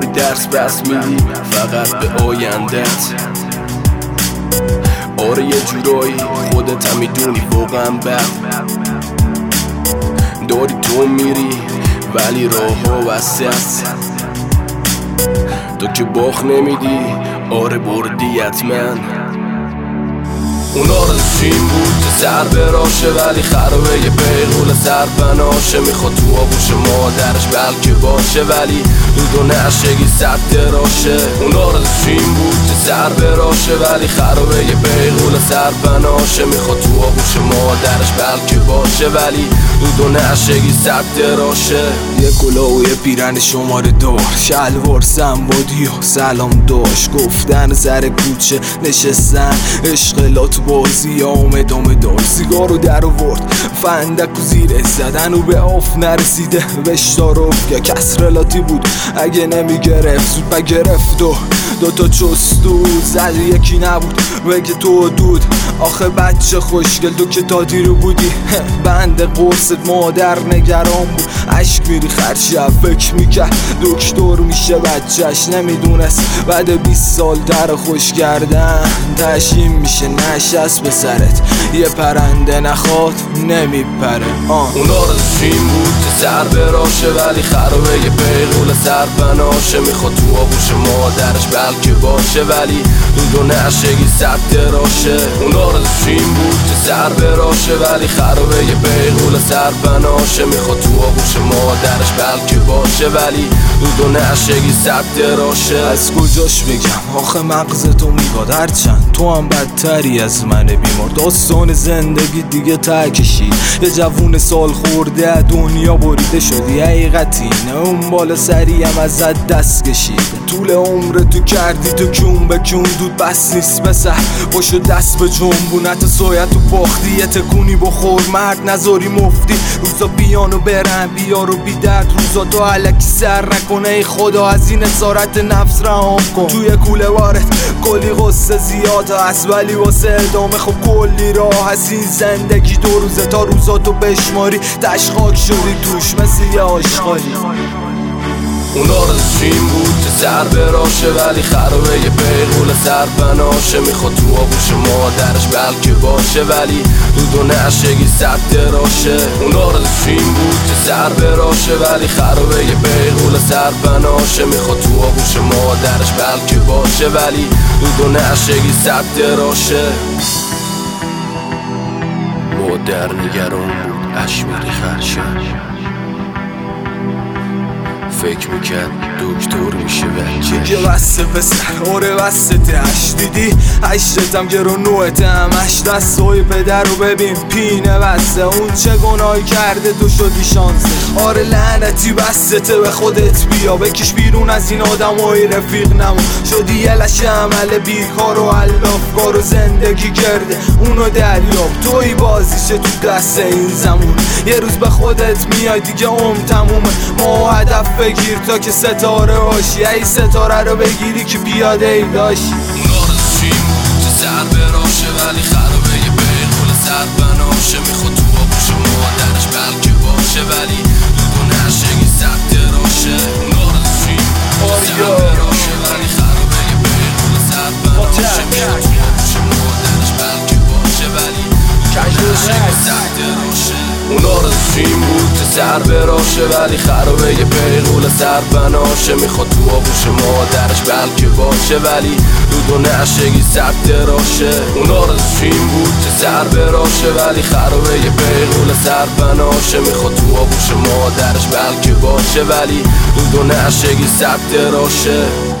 درس بس میدی فقط به آیندت آره یه جورایی خودت هم می‌دونی واقعا بد. داری تو میری ولی راه ها است تو که باخ نمیدی آره بردی من اونا چین بود که سر براشه ولی خرابه. یه پیغول سر بناشه می‌خواد تو آبوش مادرش بلکه باشه. ولی دود و نشگی صد دراشه اونا چین بود که سر براشه. ولی خرابه. یه پیغول سر بناشه می‌خواد تو آبوش مادرش بلکه باشه. ولی دود و نشگی صد دراشه یه کلا و یه پیرن شماره دار. شلوار سنبادی و سلام داشت گفتن زر کوچه نشستن اشغلات بازی. آمد دار سیگار رو در آورد. فندک و زیره زدن و به آف نرسیده. بهش دارف که کسرلاتی بود. اگه نمی گرفت زود بگرفت و دوتا چستو زد یکی نبود. بگه تو دود آخه بچه خوشگل تو که تا دیرو بودی. بند قرصت مادر نگران بود. عشق میری خرشب فکر می‌کرد. دکتر میشه بچهش نمی‌دونست. بعد 20 سال در خوش کردن تشیم میشه نشست به سرت. یه پرنده نخواد نمیپره. اونا رو چین بود که سر براشه ولی خرابه. یه پیغول سر بناشه می‌خواد تو آبوش مادرش بلکه باشه. ولی دود و نشگی صد دراشه رو چین بود که سر براشه ولی خرابه. یه پیغول سر بناشه می‌خواد تو آبوش مادرش بلکه باشه. ولی دود و نشگی صد دراشه از کجاش بگم؟ آخه مغز تو میگاد هرچند تو هم بدتری از من بیمار. داستان زندگی دیگه تکشی یه جوون سال خورده دنیا بریده شدی. حقیقتی نه اون بالا سریم ازت دست کشید. طول عمر تو کردی تو کون به کون دود بس نیست. بسر باشو دست به جنبونت سایت تو باختی یه تکونی بخور. مرد نذاری مفتی روزا بیانو برن بیارو بی درد. روزا تو علکی سر نکنه ای خدا از این اسارت نفس رهام کن. توی کوله وارد کلی غصه زیاد هست ولی واسه ادامه خب کلی راه هست. این زندگی دو روزه تا روزاتو بشماری تشخاک شدی توش مثل یه آشغالی اونا رو چین بود که سر براشه ولی خرابه. یه پیغول سر بناشه می‌خواد تو آبوش مادرش بلکه باشه. ولی دود و نشگی صد دراشه اونا رو چین بود که سر براشه. ولی خرابه. یه پیغول سر بناشه می‌خواد تو آبوش مادرش بلکه باشه. ولی دود و نشگی صد دراشه مادر نگران بود. خرشه فکر می‌کرد دکتر میشه بچه یه بسته پسر آره بسته تهش دیدی؟ هشتتم گرو نوعتم هشت دستای پدر رو ببین پینه بسته. اون چه گناهی کرده تو شدی شانسه. آره لعنتی بسته به خودت بیا. بکش بیرون از این آدم های رفیق نمون. شدی یه لشه عمل بیکار و علافگار و زندگی کرده. اونو دریاب. توی بازیشه تو دست این زمون. یه روز به خودت میای دیگه اون تمومه. ما هدف بگیر تا که ستاره باشی. ای ستاره رو بگیری که پیاده ای داشی اونا رو چیم که سر براشه ولی خرابه یه بیرگول سر بناشه می‌خواد تو باشه مادرش بلکه باشه ولی دو نشگی صد دراشه که سر براشه ولی خرابه یه بیرگول سر بناشه می‌خواد تو باشه مادرش بلکه باشه ولی نشگی دراشه اونا رو چیم بود که سر براشه ولی خرابه یه پیغول سر بناشه. می‌خواد تو آبوش مادرش بلکه باشه ولی دود و نشگی صد دراشه اونا رو چیم بود که سر براشه ولی خرابه یه پیغول سر بناشه. می‌خواد تو آبوش مادرش بلکه باشه ولی دود و نشگی صد دراشه